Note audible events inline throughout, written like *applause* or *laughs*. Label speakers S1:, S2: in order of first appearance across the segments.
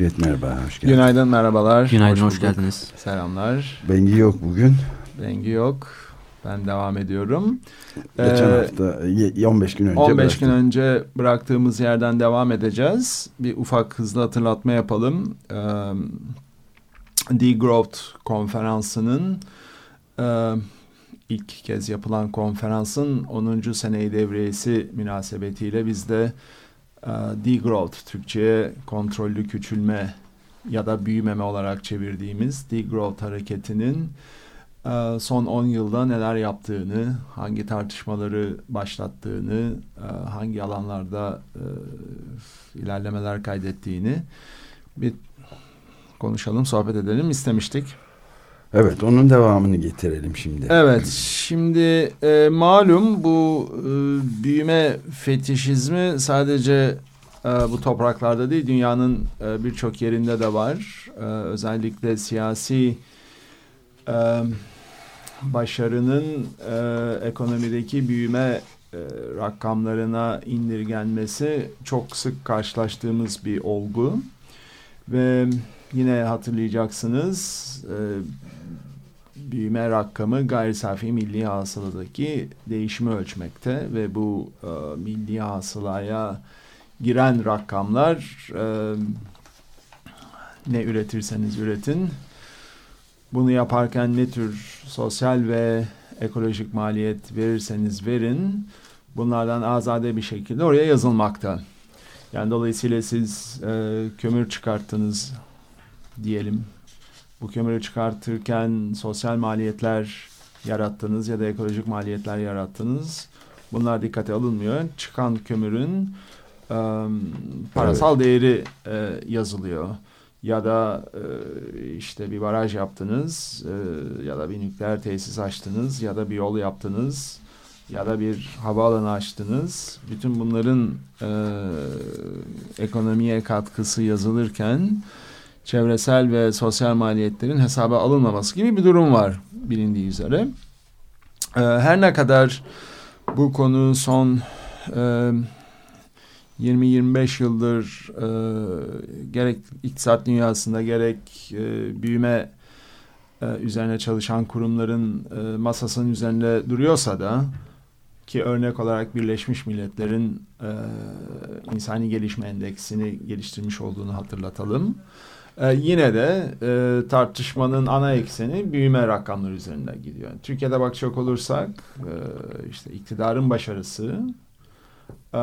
S1: Fikret merhaba hoş geldin.
S2: Günaydın merhabalar.
S3: Günaydın hoş, geldiniz.
S2: Selamlar.
S1: Bengi yok bugün.
S2: Bengi yok. Ben devam ediyorum.
S1: Geçen
S2: Ee,
S1: hafta y- 15 gün önce
S2: 15
S1: bıraktım.
S2: gün önce bıraktığımız yerden devam edeceğiz. Bir ufak hızlı hatırlatma yapalım. Ee, Degrowth konferansının e, ilk kez yapılan konferansın 10. seneyi devriyesi münasebetiyle biz de degrowth Türkçe'ye kontrollü küçülme ya da büyümeme olarak çevirdiğimiz degrowth hareketinin e, son 10 yılda neler yaptığını, hangi tartışmaları başlattığını, e, hangi alanlarda e, ilerlemeler kaydettiğini bir konuşalım, sohbet edelim istemiştik.
S1: Evet onun devamını getirelim şimdi.
S2: Evet, şimdi e, malum bu e, büyüme fetişizmi sadece e, bu topraklarda değil, dünyanın e, birçok yerinde de var. E, özellikle siyasi e, başarının e, ekonomideki büyüme e, rakamlarına indirgenmesi çok sık karşılaştığımız bir olgu. Ve yine hatırlayacaksınız e, büyüme rakamı gayri safi milli hasıladaki değişimi ölçmekte ve bu e, milli hasılaya giren rakamlar e, ne üretirseniz üretin bunu yaparken ne tür sosyal ve ekolojik maliyet verirseniz verin bunlardan azade bir şekilde oraya yazılmakta. Yani dolayısıyla siz e, kömür çıkarttınız diyelim bu kömürü çıkartırken sosyal maliyetler yarattınız ya da ekolojik maliyetler yarattınız. Bunlar dikkate alınmıyor. Çıkan kömürün e, parasal değeri e, yazılıyor. Ya da e, işte bir baraj yaptınız e, ya da bir nükleer tesis açtınız ya da bir yol yaptınız ya da bir havaalanı açtınız. Bütün bunların e, ekonomiye katkısı yazılırken çevresel ve sosyal maliyetlerin hesaba alınmaması gibi bir durum var bilindiği üzere. Ee, her ne kadar bu konu son e, 20-25 yıldır e, gerek iktisat dünyasında gerek e, büyüme e, üzerine çalışan kurumların e, masasının üzerinde duruyorsa da ki örnek olarak Birleşmiş Milletler'in e, insani gelişme endeksini geliştirmiş olduğunu hatırlatalım. Ee, yine de e, tartışmanın ana ekseni büyüme rakamları üzerinden gidiyor. Türkiye'de bakacak olursak e, işte iktidarın başarısı e,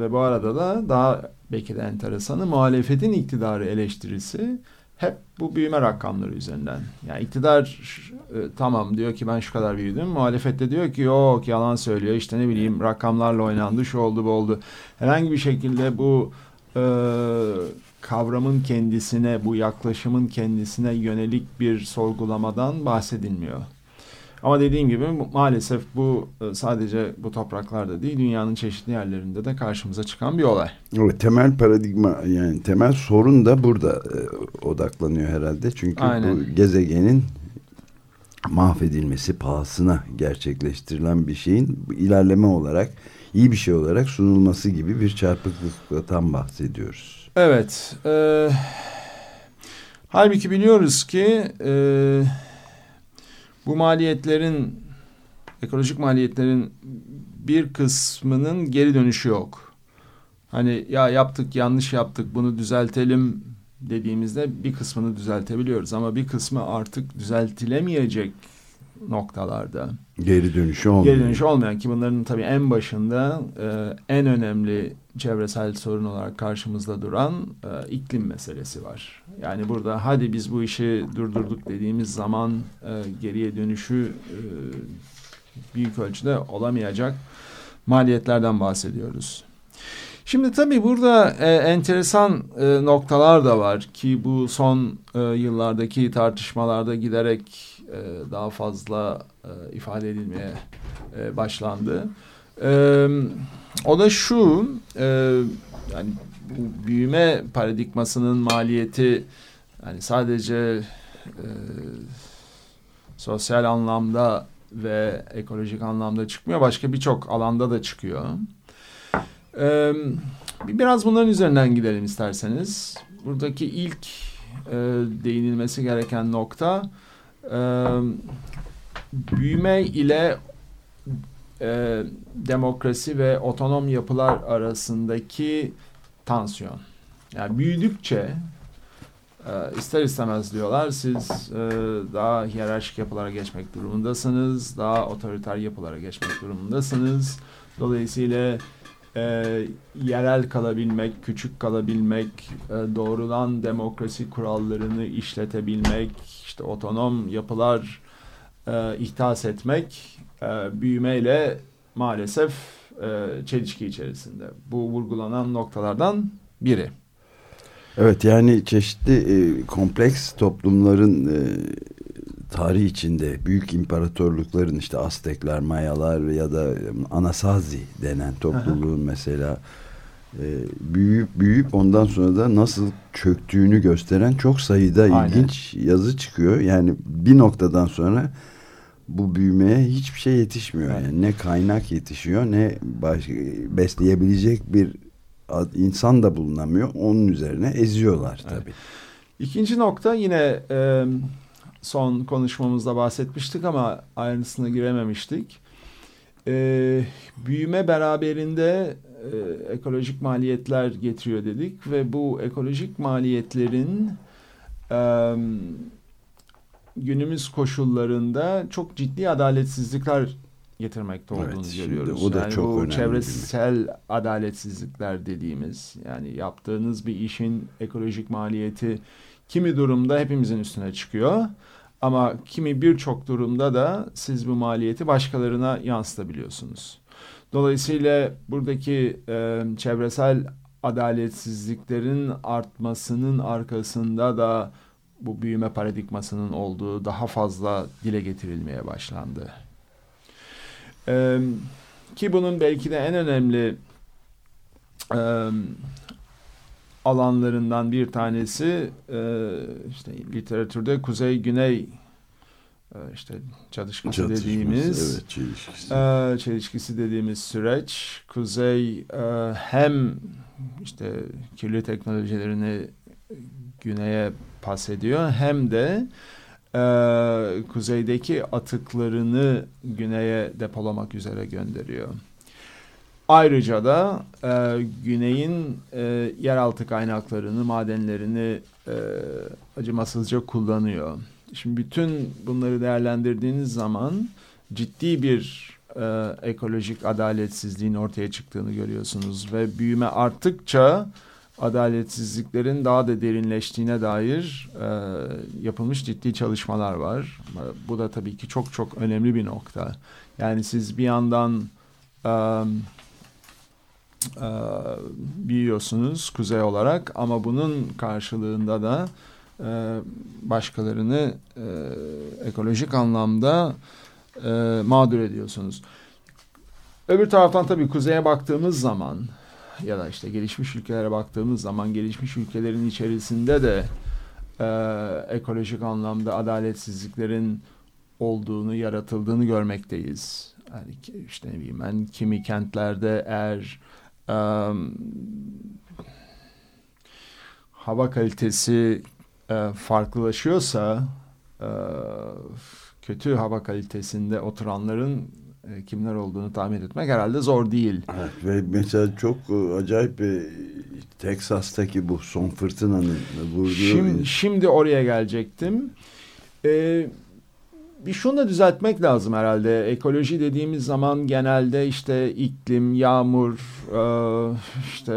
S2: ve bu arada da daha belki de enteresanı muhalefetin iktidarı eleştirisi hep bu büyüme rakamları üzerinden. Yani iktidar e, tamam diyor ki ben şu kadar büyüdüm. Muhalefet de diyor ki yok yalan söylüyor. İşte ne bileyim rakamlarla oynandı şu oldu bu oldu. Herhangi bir şekilde bu e, kavramın kendisine, bu yaklaşımın kendisine yönelik bir sorgulamadan bahsedilmiyor. Ama dediğim gibi maalesef bu e, sadece bu topraklarda değil, dünyanın çeşitli yerlerinde de karşımıza çıkan bir olay.
S1: Evet, temel paradigma yani temel sorun da burada e, odaklanıyor herhalde. Çünkü
S2: Aynen.
S1: bu gezegenin mahvedilmesi pahasına gerçekleştirilen bir şeyin ilerleme olarak iyi bir şey olarak sunulması gibi bir çarpıklıktan bahsediyoruz.
S2: Evet. E, halbuki biliyoruz ki e, bu maliyetlerin, ekolojik maliyetlerin bir kısmının geri dönüşü yok. Hani ya yaptık yanlış yaptık bunu düzeltelim dediğimizde bir kısmını düzeltebiliyoruz ama bir kısmı artık düzeltilemeyecek noktalarda.
S1: Geri dönüşü olmuyor.
S2: Geri dönüşü olmayan ki bunların tabii en başında e, en önemli çevresel sorun olarak karşımızda duran e, iklim meselesi var. Yani burada hadi biz bu işi durdurduk dediğimiz zaman e, geriye dönüşü e, büyük ölçüde olamayacak maliyetlerden bahsediyoruz. Şimdi tabii burada e, enteresan e, noktalar da var ki bu son e, yıllardaki tartışmalarda giderek e, daha fazla e, ifade edilmeye e, başlandı. E, o da şu, e, yani bu büyüme paradigmasının maliyeti yani sadece e, sosyal anlamda ve ekolojik anlamda çıkmıyor, başka birçok alanda da çıkıyor. Ee, biraz bunların üzerinden gidelim isterseniz. Buradaki ilk e, değinilmesi gereken nokta büyüme ile e, demokrasi ve otonom yapılar arasındaki tansiyon. Yani büyüdükçe e, ister istemez diyorlar siz e, daha hiyerarşik yapılara geçmek durumundasınız, daha otoriter yapılara geçmek durumundasınız. Dolayısıyla e, yerel kalabilmek, küçük kalabilmek, e, doğrudan demokrasi kurallarını işletebilmek, işte otonom yapılar e, ihtas etmek e, büyümeyle maalesef e, çelişki içerisinde. Bu vurgulanan noktalardan biri.
S1: Evet yani çeşitli e, kompleks toplumların e, tarih içinde büyük imparatorlukların işte Aztekler, Mayalar ya da Anasazi denen topluluğun mesela e, büyüyüp büyüyüp ondan sonra da nasıl çöktüğünü gösteren çok sayıda
S2: Aynen.
S1: ilginç yazı çıkıyor. Yani bir noktadan sonra bu büyümeye hiçbir şey yetişmiyor.
S2: Evet.
S1: Yani ne kaynak yetişiyor ne baş, besleyebilecek bir insan da bulunamıyor. Onun üzerine eziyorlar
S2: Evet.
S1: tabii.
S2: İkinci nokta yine e, son konuşmamızda bahsetmiştik ama ayrıntısına girememiştik. E, büyüme beraberinde e, ekolojik maliyetler getiriyor dedik ve bu ekolojik maliyetlerin e, günümüz koşullarında çok ciddi adaletsizlikler getirmekte
S1: Evet,
S2: olduğunu
S1: şimdi
S2: görüyoruz.
S1: o da
S2: yani
S1: çok
S2: bu
S1: önemli
S2: çevresel adaletsizlikler dediğimiz yani yaptığınız bir işin ekolojik maliyeti kimi durumda hepimizin üstüne çıkıyor. Ama kimi birçok durumda da siz bu maliyeti başkalarına yansıtabiliyorsunuz. Dolayısıyla buradaki e, çevresel adaletsizliklerin artmasının arkasında da bu büyüme paradigmasının olduğu daha fazla dile getirilmeye başlandı. Ee, ki bunun belki de en önemli e, alanlarından bir tanesi e, işte literatürde kuzey-güney e, işte çatışması
S1: Çatışması,
S2: dediğimiz
S1: evet, çelişkisi.
S2: e, çelişkisi dediğimiz süreç kuzey e, hem işte kirli teknolojilerini güneye pas ediyor hem de e, kuzeydeki atıklarını güneye depolamak üzere gönderiyor. Ayrıca da e, güneyin e, yeraltı kaynaklarını, madenlerini e, acımasızca kullanıyor. Şimdi bütün bunları değerlendirdiğiniz zaman ciddi bir e, ekolojik adaletsizliğin ortaya çıktığını görüyorsunuz ve büyüme arttıkça adaletsizliklerin daha da derinleştiğine dair e, yapılmış ciddi çalışmalar var. Bu da tabii ki çok çok önemli bir nokta. Yani siz bir yandan e, e, büyüyorsunuz kuzey olarak ama bunun karşılığında da e, başkalarını e, ekolojik anlamda e, mağdur ediyorsunuz. Öbür taraftan tabii kuzeye baktığımız zaman ya da işte gelişmiş ülkelere baktığımız zaman gelişmiş ülkelerin içerisinde de e, ekolojik anlamda adaletsizliklerin olduğunu, yaratıldığını görmekteyiz. Yani işte ne bileyim ben kimi kentlerde eğer e, hava kalitesi e, farklılaşıyorsa e, kötü hava kalitesinde oturanların e, kimler olduğunu tahmin etmek herhalde zor değil.
S1: Evet, ve mesela çok e, acayip bir Teksas'taki bu son fırtınanın vurduğu
S2: Şimdi, şimdi oraya gelecektim. Ee, bir şunu da düzeltmek lazım herhalde. Ekoloji dediğimiz zaman genelde işte iklim, yağmur, e, işte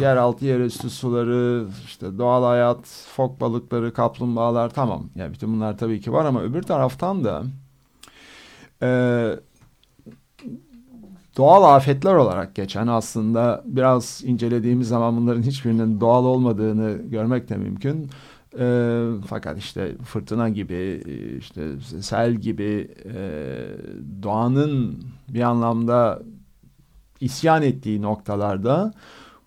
S2: yeraltı yerüstü suları, işte doğal hayat, fok balıkları, kaplumbağalar tamam. Yani bütün bunlar tabii ki var ama öbür taraftan da e, doğal afetler olarak geçen aslında biraz incelediğimiz zaman bunların hiçbirinin doğal olmadığını görmek de mümkün. E, fakat işte fırtına gibi, işte sel gibi e, doğanın bir anlamda isyan ettiği noktalarda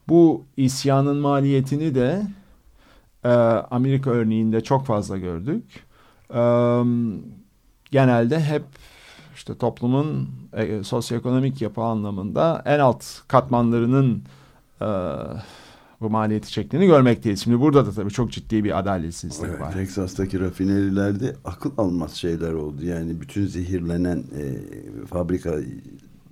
S2: bu isyanın maliyetini de e, Amerika örneğinde çok fazla gördük. E, genelde hep işte toplumun e, sosyoekonomik yapı anlamında en alt katmanlarının e, bu maliyeti çektiğini görmekteyiz. Şimdi burada da tabii çok ciddi bir adaletsizlik
S1: evet,
S2: var.
S1: Texas'taki rafinerilerde akıl almaz şeyler oldu. Yani bütün zehirlenen e, fabrika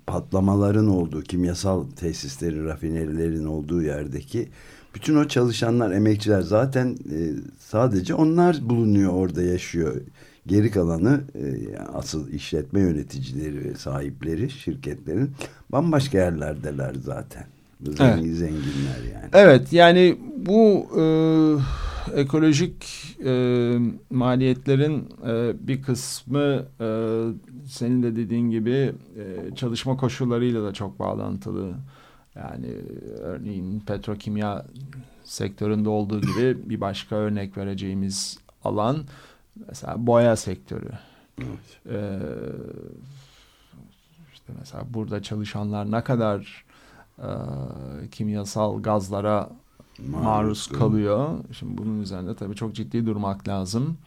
S1: patlamaların olduğu, kimyasal tesislerin, rafinerilerin olduğu yerdeki bütün o çalışanlar, emekçiler zaten e, sadece onlar bulunuyor orada yaşıyor. Geri kalanı e, asıl işletme yöneticileri ve sahipleri şirketlerin bambaşka yerlerdeler zaten. Zengin, evet. Zenginler yani.
S2: Evet yani bu e, ekolojik e, maliyetlerin e, bir kısmı e, senin de dediğin gibi e, çalışma koşullarıyla da çok bağlantılı. Yani örneğin petrokimya sektöründe olduğu gibi bir başka örnek vereceğimiz alan mesela boya sektörü. Evet. Ee, işte mesela burada çalışanlar ne kadar e, kimyasal gazlara maruz, maruz kalıyor. Şimdi bunun üzerinde tabii çok ciddi durmak lazım.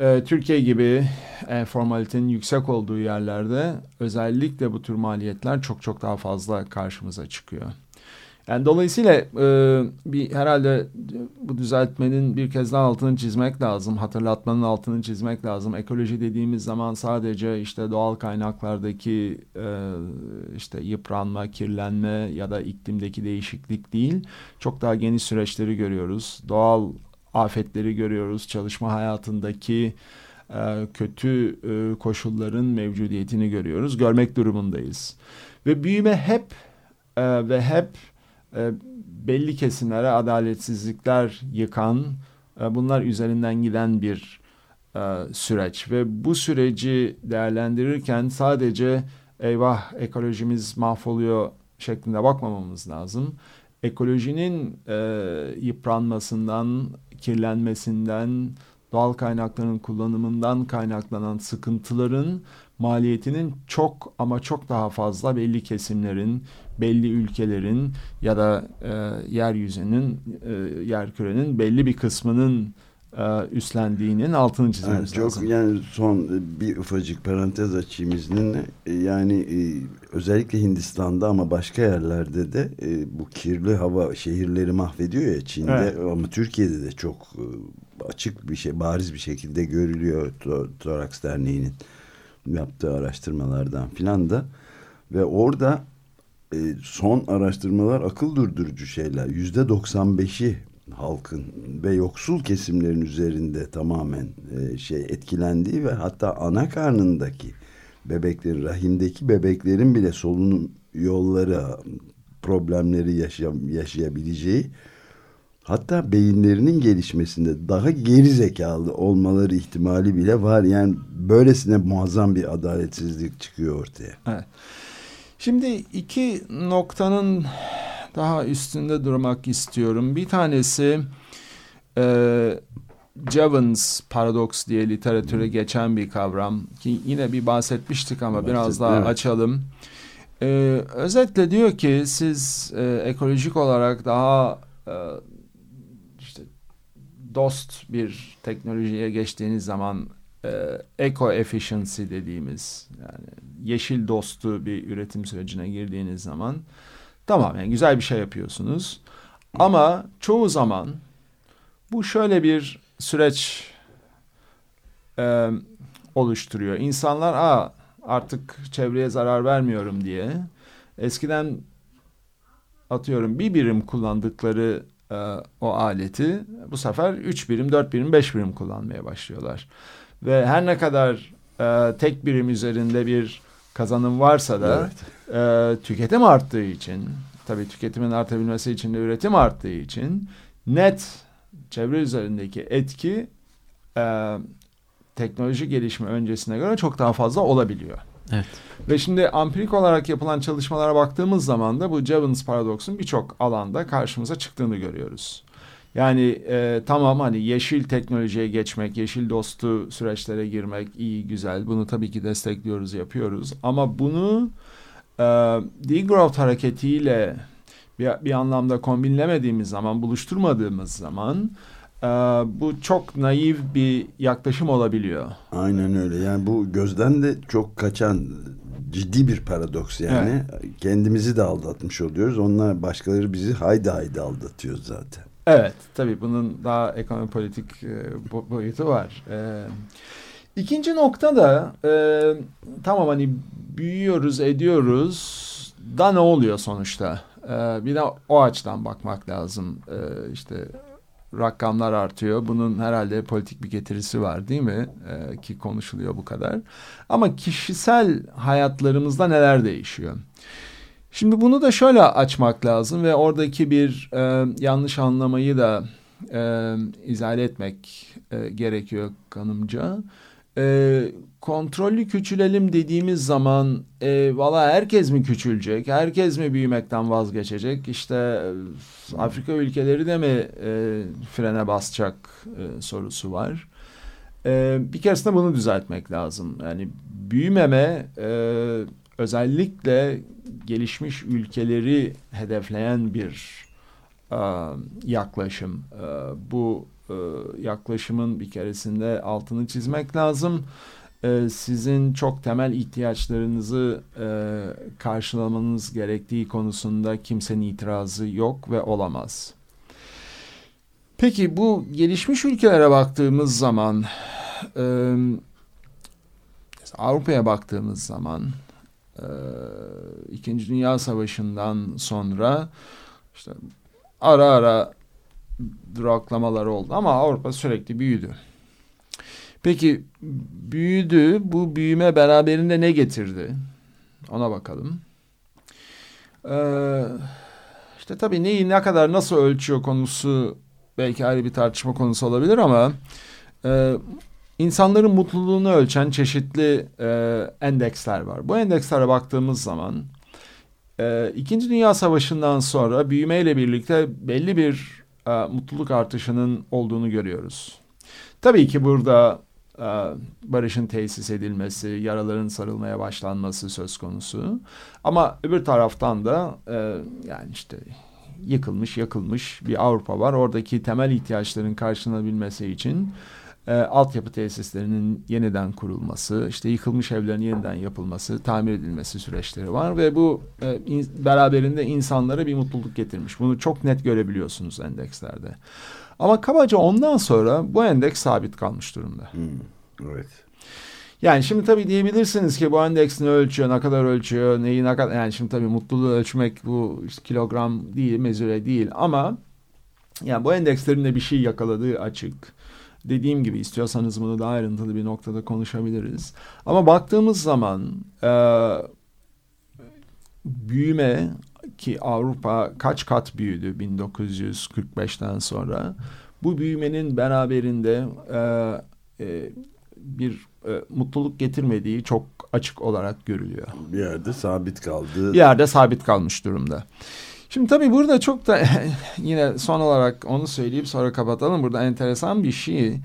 S2: Ee, Türkiye gibi e, formalitenin yüksek olduğu yerlerde özellikle bu tür maliyetler çok çok daha fazla karşımıza çıkıyor. Yani dolayısıyla e, bir herhalde bu düzeltmenin bir kez daha altını çizmek lazım. Hatırlatmanın altını çizmek lazım. Ekoloji dediğimiz zaman sadece işte doğal kaynaklardaki e, işte yıpranma, kirlenme ya da iklimdeki değişiklik değil. Çok daha geniş süreçleri görüyoruz. Doğal afetleri görüyoruz. Çalışma hayatındaki e, kötü e, koşulların mevcudiyetini görüyoruz. Görmek durumundayız. Ve büyüme hep e, ve hep e, belli kesimlere adaletsizlikler yıkan, e, bunlar üzerinden giden bir e, süreç. Ve bu süreci değerlendirirken sadece eyvah ekolojimiz mahvoluyor şeklinde bakmamamız lazım. Ekolojinin e, yıpranmasından, kirlenmesinden, doğal kaynakların kullanımından kaynaklanan sıkıntıların maliyetinin çok ama çok daha fazla belli kesimlerin, belli ülkelerin ya da e, yeryüzünün, e, yerkürenin belli bir kısmının e, üstlendiğinin altını çizmemiz
S1: evet, çok,
S2: lazım.
S1: Yani son bir ufacık parantez açayım izninle. E, yani e, özellikle Hindistan'da ama başka yerlerde de e, bu kirli hava şehirleri mahvediyor ya Çin'de evet. ama Türkiye'de de çok e, açık bir şey, bariz bir şekilde görülüyor Toraks Derneği'nin yaptığı araştırmalardan filan da ve orada e, son araştırmalar akıl durdurucu şeyler. Yüzde 95'i halkın ve yoksul kesimlerin üzerinde tamamen e, şey etkilendiği ve hatta ana karnındaki bebeklerin, rahimdeki bebeklerin bile solunum yolları problemleri yaşay yaşayabileceği hatta beyinlerinin gelişmesinde daha geri zekalı olmaları ihtimali bile var. Yani böylesine muazzam bir adaletsizlik çıkıyor ortaya.
S2: Evet. Şimdi iki noktanın daha üstünde durmak istiyorum. Bir tanesi e, Jevons paradoks diye literatüre geçen bir kavram ki yine bir bahsetmiştik ama Bahset, biraz daha evet. açalım. E, özetle diyor ki siz e, ekolojik olarak daha e, dost bir teknolojiye geçtiğiniz zaman e, eco efficiency dediğimiz yani yeşil dostu bir üretim sürecine girdiğiniz zaman tamam yani güzel bir şey yapıyorsunuz. Ama çoğu zaman bu şöyle bir süreç e, oluşturuyor. İnsanlar Aa, artık çevreye zarar vermiyorum diye eskiden atıyorum bir birim kullandıkları e, o aleti bu sefer üç birim, dört birim, beş birim kullanmaya başlıyorlar. Ve her ne kadar e, tek birim üzerinde bir kazanım varsa da evet. e, tüketim arttığı için tabii tüketimin artabilmesi için de üretim arttığı için net çevre üzerindeki etki e, teknoloji gelişme öncesine göre çok daha fazla olabiliyor.
S3: Evet.
S2: Ve şimdi ampirik olarak yapılan çalışmalara baktığımız zaman da bu Jevons paradoksun birçok alanda karşımıza çıktığını görüyoruz. Yani e, tamam hani yeşil teknolojiye geçmek, yeşil dostu süreçlere girmek iyi güzel. Bunu tabii ki destekliyoruz, yapıyoruz. Ama bunu e, degrowth hareketiyle bir, bir anlamda kombinlemediğimiz zaman, buluşturmadığımız zaman e, bu çok naif bir yaklaşım olabiliyor.
S1: Aynen öyle. Yani bu gözden de çok kaçan ciddi bir paradoks yani. Kendimizi de aldatmış oluyoruz. Onlar başkaları bizi haydi haydi aldatıyor zaten.
S2: Evet, tabii bunun daha ekonomi politik e, bo- boyutu var. E, ikinci nokta da e, tamam hani büyüyoruz, ediyoruz da ne oluyor sonuçta? E, bir de o açıdan bakmak lazım. E, işte rakamlar artıyor. Bunun herhalde politik bir getirisi var değil mi? E, ki konuşuluyor bu kadar. Ama kişisel hayatlarımızda neler değişiyor? Şimdi bunu da şöyle açmak lazım ve oradaki bir e, yanlış anlamayı da e, izale etmek e, gerekiyor kanımca. E, kontrollü küçülelim dediğimiz zaman e, valla herkes mi küçülecek, herkes mi büyümekten vazgeçecek? İşte e, Afrika ülkeleri de mi e, frene basacak e, sorusu var. E, bir keresinde bunu düzeltmek lazım. Yani büyümeme e, özellikle gelişmiş ülkeleri hedefleyen bir e, yaklaşım. E, bu e, yaklaşımın bir keresinde altını çizmek lazım. E, sizin çok temel ihtiyaçlarınızı e, karşılamanız gerektiği konusunda kimsenin itirazı yok ve olamaz. Peki bu gelişmiş ülkelere baktığımız zaman, Avrupa'ya baktığımız zaman, e, İkinci Dünya Savaşı'ndan sonra işte ara ara duraklamalar oldu ama Avrupa sürekli büyüdü. Peki büyüdü, bu büyüme beraberinde ne getirdi? Ona bakalım. Ee, işte tabii neyi ne kadar nasıl ölçüyor konusu belki ayrı bir tartışma konusu olabilir ama e, insanların mutluluğunu ölçen çeşitli e, endeksler var. Bu endekslere baktığımız zaman e, İkinci Dünya Savaşı'ndan sonra büyümeyle birlikte belli bir e, mutluluk artışının olduğunu görüyoruz. Tabii ki burada e, barışın tesis edilmesi, yaraların sarılmaya başlanması söz konusu. Ama öbür taraftan da e, yani işte yıkılmış yakılmış bir Avrupa var. Oradaki temel ihtiyaçların karşılanabilmesi için e, altyapı tesislerinin yeniden kurulması, işte yıkılmış evlerin yeniden yapılması, tamir edilmesi süreçleri var ve bu e, in, beraberinde insanlara bir mutluluk getirmiş. Bunu çok net görebiliyorsunuz endekslerde. Ama kabaca ondan sonra bu endeks sabit kalmış durumda.
S1: Hmm, evet.
S2: Yani şimdi tabii diyebilirsiniz ki bu endeks ne ölçüyor, ne kadar ölçüyor, neyi ne kadar... Yani şimdi tabii mutluluğu ölçmek bu işte kilogram değil, mezure değil ama... Yani bu endekslerin de bir şey yakaladığı açık. Dediğim gibi istiyorsanız bunu daha ayrıntılı bir noktada konuşabiliriz. Ama baktığımız zaman e, büyüme ki Avrupa kaç kat büyüdü 1945'ten sonra. Bu büyümenin beraberinde e, e, bir e, mutluluk getirmediği çok açık olarak görülüyor.
S1: Bir yerde sabit kaldı.
S2: Bir yerde sabit kalmış durumda. Şimdi tabii burada çok da *laughs* yine son olarak onu söyleyip sonra kapatalım. Burada enteresan bir şey.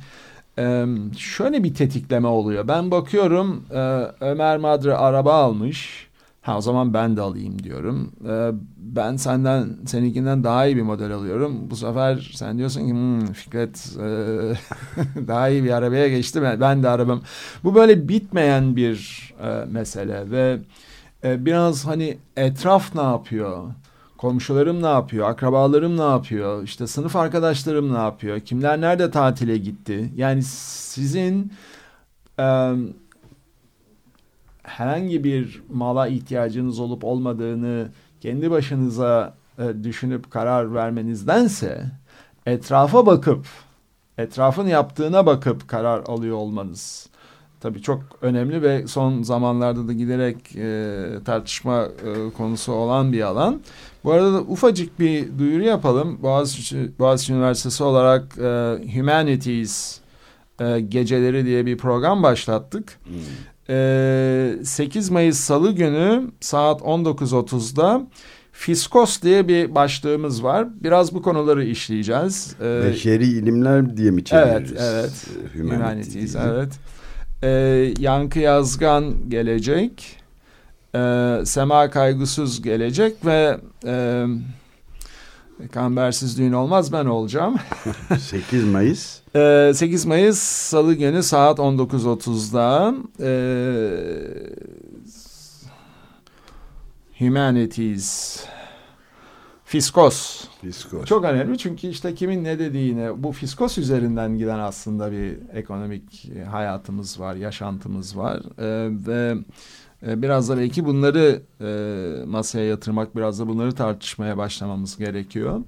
S2: Ee, şöyle bir tetikleme oluyor. Ben bakıyorum e, Ömer Madre araba almış. Ha o zaman ben de alayım diyorum. Ee, ben senden seninkinden daha iyi bir model alıyorum. Bu sefer sen diyorsun ki hmm, Fikret e, *laughs* daha iyi bir arabaya geçti. Ben, ben de arabam. Bu böyle bitmeyen bir e, mesele ve e, biraz hani etraf ne yapıyor? Komşularım ne yapıyor? Akrabalarım ne yapıyor? İşte sınıf arkadaşlarım ne yapıyor? Kimler nerede tatile gitti? Yani sizin e, herhangi bir mala ihtiyacınız olup olmadığını kendi başınıza e, düşünüp karar vermenizdense etrafa bakıp etrafın yaptığına bakıp karar alıyor olmanız tabii çok önemli ve son zamanlarda da giderek e, tartışma e, konusu olan bir alan. Bu arada da ufacık bir duyuru yapalım. Boğaziçi, Boğaziçi Üniversitesi olarak e, Humanities e, Geceleri diye bir program başlattık.
S1: Hmm.
S2: e, 8 Mayıs Salı günü saat 19.30'da Fiskos diye bir başlığımız var. Biraz bu konuları işleyeceğiz.
S1: Beşeri ilimler diye mi çeviririz?
S2: Evet, evet. Humanities, Humanities evet. Ee, Yankı Yazgan gelecek. Ee, Sema Kaygısız gelecek ve e, Kambersiz düğün olmaz ben olacağım. *laughs*
S1: 8 Mayıs.
S2: Ee, 8 Mayıs Salı günü saat 19.30'da e, Humanities Fiskos.
S1: Fiskos.
S2: Çok önemli çünkü işte kimin ne dediğine bu fiskos üzerinden giden aslında bir ekonomik hayatımız var, yaşantımız var. Ee, ve e, biraz da belki bunları e, masaya yatırmak, biraz da bunları tartışmaya başlamamız gerekiyor.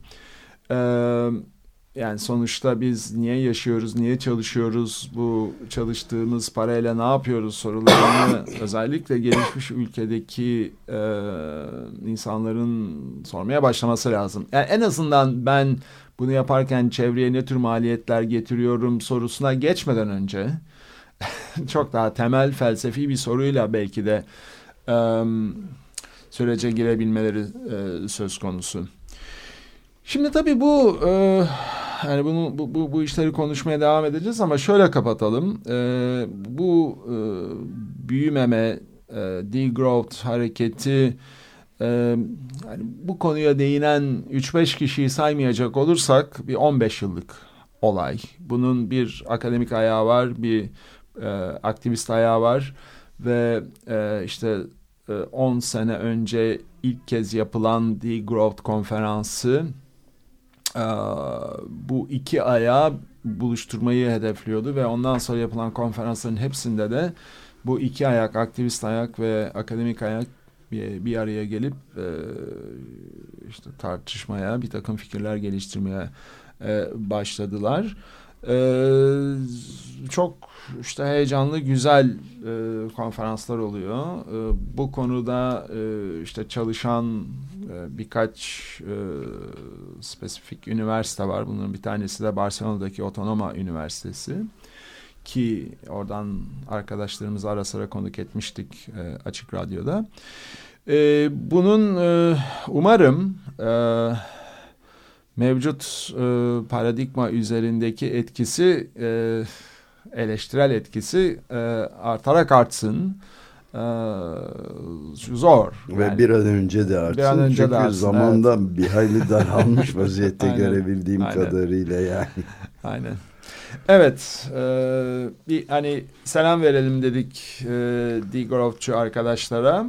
S2: Evet yani sonuçta biz niye yaşıyoruz, niye çalışıyoruz, bu çalıştığımız parayla ne yapıyoruz sorularını *coughs* özellikle gelişmiş ülkedeki e, insanların sormaya başlaması lazım. Yani en azından ben bunu yaparken çevreye ne tür maliyetler getiriyorum sorusuna geçmeden önce *laughs* çok daha temel felsefi bir soruyla belki de e, sürece girebilmeleri e, söz konusu. Şimdi tabii bu e, yani bunu bu, bu, bu işleri konuşmaya devam edeceğiz ama şöyle kapatalım. E, bu e, büyümeme, e, degrowth hareketi e, yani bu konuya değinen 3-5 kişiyi saymayacak olursak bir 15 yıllık olay. Bunun bir akademik ayağı var, bir e, aktivist ayağı var ve e, işte 10 e, sene önce ilk kez yapılan Degrowth konferansı bu iki ayağı buluşturmayı hedefliyordu ve ondan sonra yapılan konferansların hepsinde de bu iki ayak, aktivist ayak ve akademik ayak bir, bir araya gelip e, işte tartışmaya, bir takım fikirler geliştirmeye e, başladılar. E, çok işte heyecanlı, güzel e, konferanslar oluyor. E, bu konuda e, işte çalışan e, birkaç e, spesifik üniversite var. Bunun bir tanesi de Barcelona'daki Otonoma Üniversitesi. Ki oradan arkadaşlarımızı ara sıra konuk etmiştik e, Açık Radyo'da. E, bunun e, umarım... E, mevcut e, paradigma üzerindeki etkisi e, eleştirel etkisi e, artarak artsın. E, zor.
S1: Ve yani, bir an önce de artsın. Bir an önce Çünkü de artsın, zamandan evet. bir hayli daralmış vaziyette *laughs* Aynen. görebildiğim Aynen. kadarıyla yani.
S2: Aynen. Evet, e, bir hani selam verelim dedik e, Degrowth'çu arkadaşlara.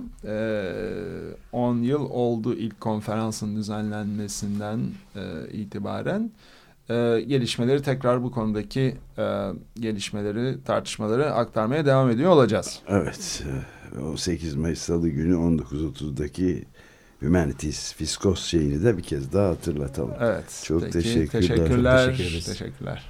S2: 10 e, yıl oldu ilk konferansın düzenlenmesinden e, itibaren. E, gelişmeleri tekrar bu konudaki e, gelişmeleri, tartışmaları aktarmaya devam ediyor olacağız.
S1: Evet, e, o 8 Mayıs Salı günü 19.30'daki Humanities Fiskos şeyini de bir kez daha hatırlatalım.
S2: Evet.
S1: Çok peki, teşekkürler.
S2: Teşekkürler. Çok teşekkür Teşekkürler.